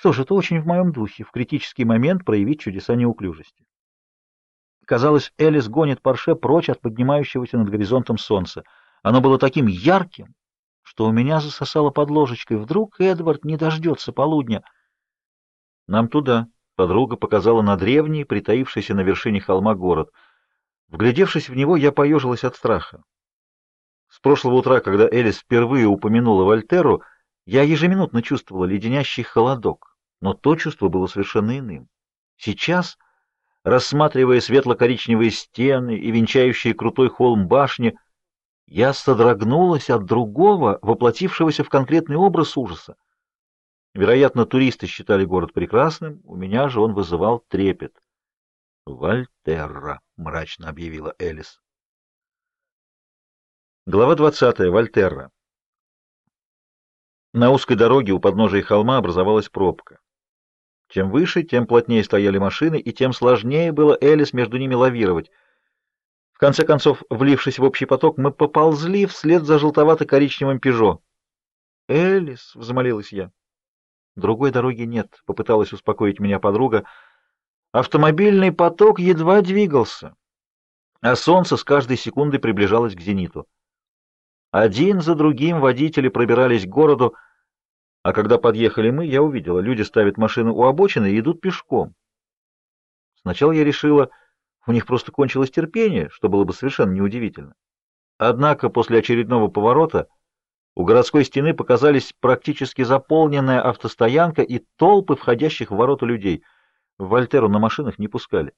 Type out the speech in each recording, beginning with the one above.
Что ж, это очень в моем духе, в критический момент проявить чудеса неуклюжести. Казалось, Элис гонит Порше прочь от поднимающегося над горизонтом солнца. Оно было таким ярким, что у меня засосало под ложечкой. Вдруг Эдвард не дождется полудня. Нам туда. Подруга показала на древний, притаившийся на вершине холма город. Вглядевшись в него, я поежилась от страха. С прошлого утра, когда Элис впервые упомянула Вольтеру, я ежеминутно чувствовала леденящий холодок, но то чувство было совершенно иным. Сейчас, рассматривая светло-коричневые стены и венчающие крутой холм башни, я содрогнулась от другого, воплотившегося в конкретный образ ужаса. Вероятно, туристы считали город прекрасным, у меня же он вызывал трепет. «Вольтерра», — мрачно объявила Элис. Глава двадцатая. Вольтерра. На узкой дороге у подножия холма образовалась пробка. Чем выше, тем плотнее стояли машины, и тем сложнее было Элис между ними лавировать. В конце концов, влившись в общий поток, мы поползли вслед за желтовато-коричневым «Пежо». «Элис!» — взмолилась я. «Другой дороги нет», — попыталась успокоить меня подруга. Автомобильный поток едва двигался, а солнце с каждой секундой приближалось к зениту. Один за другим водители пробирались к городу, а когда подъехали мы, я увидела, люди ставят машины у обочины и идут пешком. Сначала я решила, у них просто кончилось терпение, что было бы совершенно неудивительно. Однако после очередного поворота у городской стены показались практически заполненная автостоянка и толпы входящих в ворота людей. Вольтеру на машинах не пускали.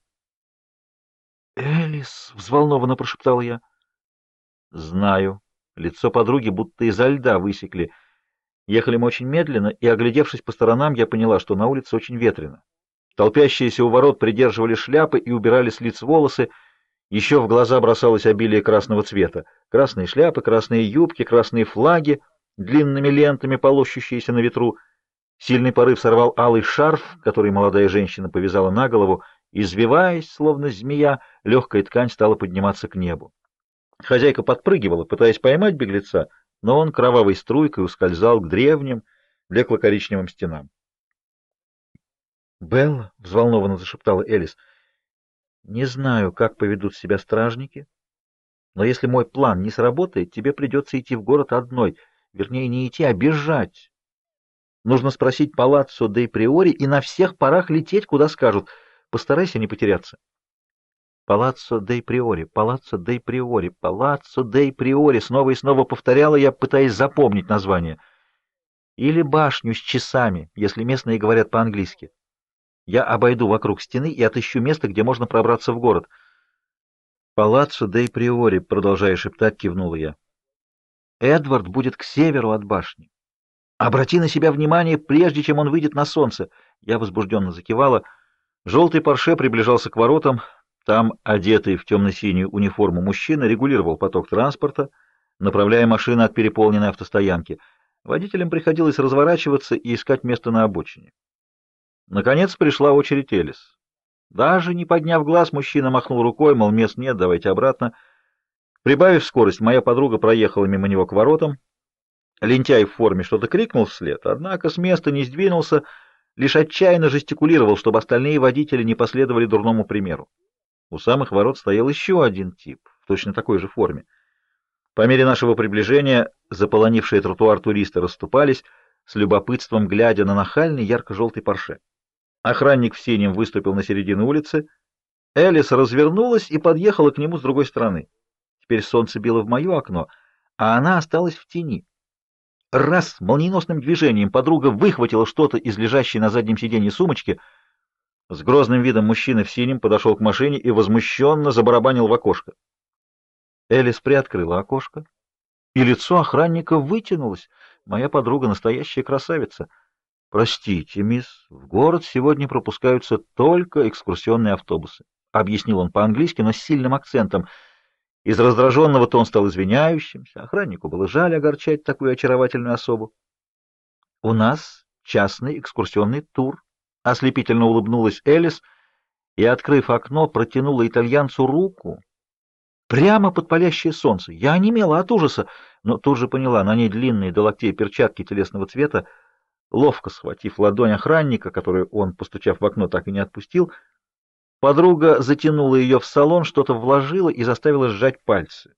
«Элис!» — взволнованно прошептал я. «Знаю», Лицо подруги будто изо льда высекли. Ехали мы очень медленно, и, оглядевшись по сторонам, я поняла, что на улице очень ветрено. Толпящиеся у ворот придерживали шляпы и убирали с лиц волосы. Еще в глаза бросалось обилие красного цвета. Красные шляпы, красные юбки, красные флаги, длинными лентами полощущиеся на ветру. Сильный порыв сорвал алый шарф, который молодая женщина повязала на голову. Извиваясь, словно змея, легкая ткань стала подниматься к небу. Хозяйка подпрыгивала, пытаясь поймать беглеца, но он кровавой струйкой ускользал к древним, блекло-коричневым стенам. «Белла», — взволнованно зашептала Элис, — «не знаю, как поведут себя стражники, но если мой план не сработает, тебе придется идти в город одной, вернее, не идти, а бежать. Нужно спросить палаццо де Приори и на всех парах лететь, куда скажут. Постарайся не потеряться». Палаццо дей Приори, Палаццо дей Приори, Палаццо дей Приори, снова и снова повторяла я, пытаясь запомнить название. Или башню с часами, если местные говорят по-английски. Я обойду вокруг стены и отыщу место, где можно пробраться в город. Палаццо дей Приори, продолжая шептать, кивнула я. Эдвард будет к северу от башни. Обрати на себя внимание, прежде чем он выйдет на солнце. Я возбужденно закивала. Желтый парше приближался к воротам, там, одетый в темно-синюю униформу мужчина, регулировал поток транспорта, направляя машины от переполненной автостоянки. Водителям приходилось разворачиваться и искать место на обочине. Наконец пришла очередь Элис. Даже не подняв глаз, мужчина махнул рукой, мол, мест нет, давайте обратно. Прибавив скорость, моя подруга проехала мимо него к воротам. Лентяй в форме что-то крикнул вслед, однако с места не сдвинулся, лишь отчаянно жестикулировал, чтобы остальные водители не последовали дурному примеру. У самых ворот стоял еще один тип, в точно такой же форме. По мере нашего приближения заполонившие тротуар туристы расступались, с любопытством глядя на нахальный ярко-желтый парше. Охранник в синем выступил на середину улицы. Элис развернулась и подъехала к нему с другой стороны. Теперь солнце било в мое окно, а она осталась в тени. Раз, молниеносным движением подруга выхватила что-то из лежащей на заднем сиденье сумочки — с грозным видом мужчина в синем подошел к машине и возмущенно забарабанил в окошко. Элис приоткрыла окошко, и лицо охранника вытянулось. Моя подруга настоящая красавица. «Простите, мисс, в город сегодня пропускаются только экскурсионные автобусы», — объяснил он по-английски, но с сильным акцентом. Из раздраженного-то он стал извиняющимся. Охраннику было жаль огорчать такую очаровательную особу. «У нас частный экскурсионный тур», Ослепительно улыбнулась Элис и, открыв окно, протянула итальянцу руку прямо под палящее солнце. Я онемела от ужаса, но тут же поняла, на ней длинные до локтей перчатки телесного цвета. Ловко схватив ладонь охранника, которую он, постучав в окно, так и не отпустил, подруга затянула ее в салон, что-то вложила и заставила сжать пальцы.